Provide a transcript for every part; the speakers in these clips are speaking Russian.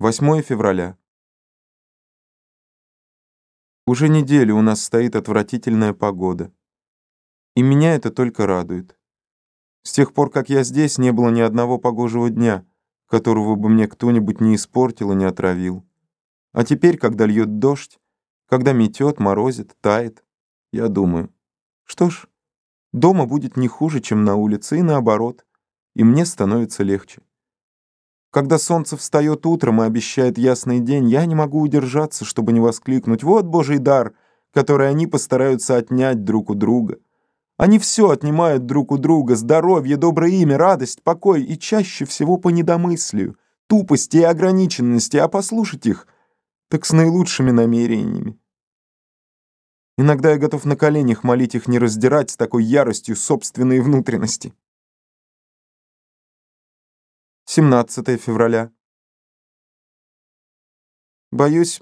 8 февраля. Уже неделю у нас стоит отвратительная погода. И меня это только радует. С тех пор, как я здесь, не было ни одного погожего дня, которого бы мне кто-нибудь не испортил и не отравил. А теперь, когда льет дождь, когда метет, морозит, тает, я думаю, что ж, дома будет не хуже, чем на улице, и наоборот, и мне становится легче. Когда солнце встает утром и обещает ясный день, я не могу удержаться, чтобы не воскликнуть «Вот Божий дар!», который они постараются отнять друг у друга. Они все отнимают друг у друга — здоровье, доброе имя, радость, покой, и чаще всего по недомыслию, тупости и ограниченности, а послушать их так с наилучшими намерениями. Иногда я готов на коленях молить их не раздирать с такой яростью собственные внутренности. 17 февраля. Боюсь,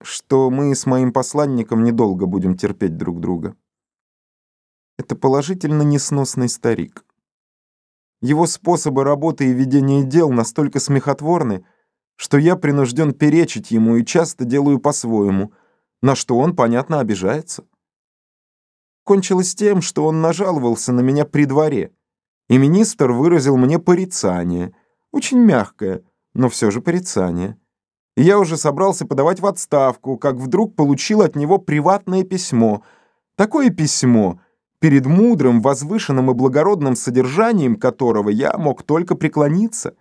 что мы с моим посланником недолго будем терпеть друг друга. Это положительно несносный старик. Его способы работы и ведения дел настолько смехотворны, что я принужден перечить ему и часто делаю по-своему, на что он, понятно, обижается. Кончилось тем, что он нажаловался на меня при дворе — и министр выразил мне порицание, очень мягкое, но все же порицание. И я уже собрался подавать в отставку, как вдруг получил от него приватное письмо. Такое письмо, перед мудрым, возвышенным и благородным содержанием которого я мог только преклониться.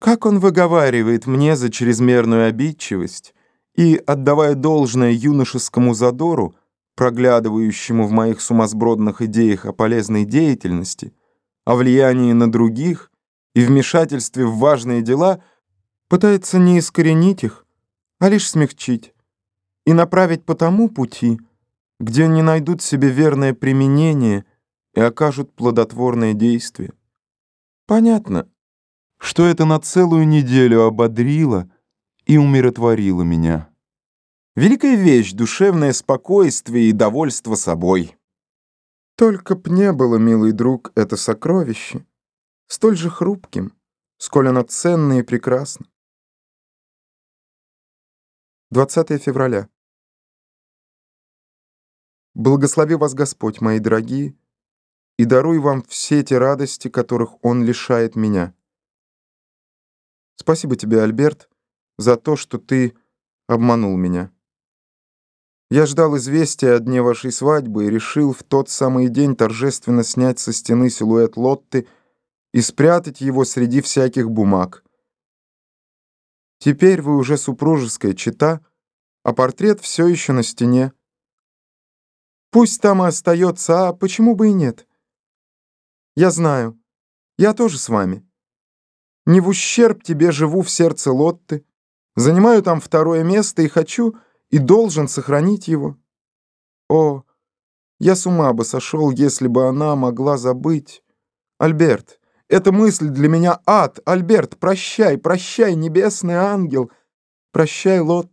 Как он выговаривает мне за чрезмерную обидчивость и, отдавая должное юношескому задору, проглядывающему в моих сумасбродных идеях о полезной деятельности, о влиянии на других и вмешательстве в важные дела, пытается не искоренить их, а лишь смягчить и направить по тому пути, где они найдут себе верное применение и окажут плодотворное действие. Понятно, что это на целую неделю ободрило и умиротворило меня. Великая вещь — душевное спокойствие и довольство собой. Только б не было, милый друг, это сокровище, столь же хрупким, сколь оно ценно и прекрасно. 20 февраля. Благослови вас Господь, мои дорогие, и даруй вам все те радости, которых Он лишает меня. Спасибо тебе, Альберт, за то, что ты обманул меня. Я ждал известия о дне вашей свадьбы и решил в тот самый день торжественно снять со стены силуэт Лотты и спрятать его среди всяких бумаг. Теперь вы уже супружеская чета, а портрет все еще на стене. Пусть там и остается, а почему бы и нет? Я знаю, я тоже с вами. Не в ущерб тебе живу в сердце Лотты, занимаю там второе место и хочу и должен сохранить его. О, я с ума бы сошел, если бы она могла забыть. Альберт, эта мысль для меня ад. Альберт, прощай, прощай, небесный ангел. Прощай, Лот.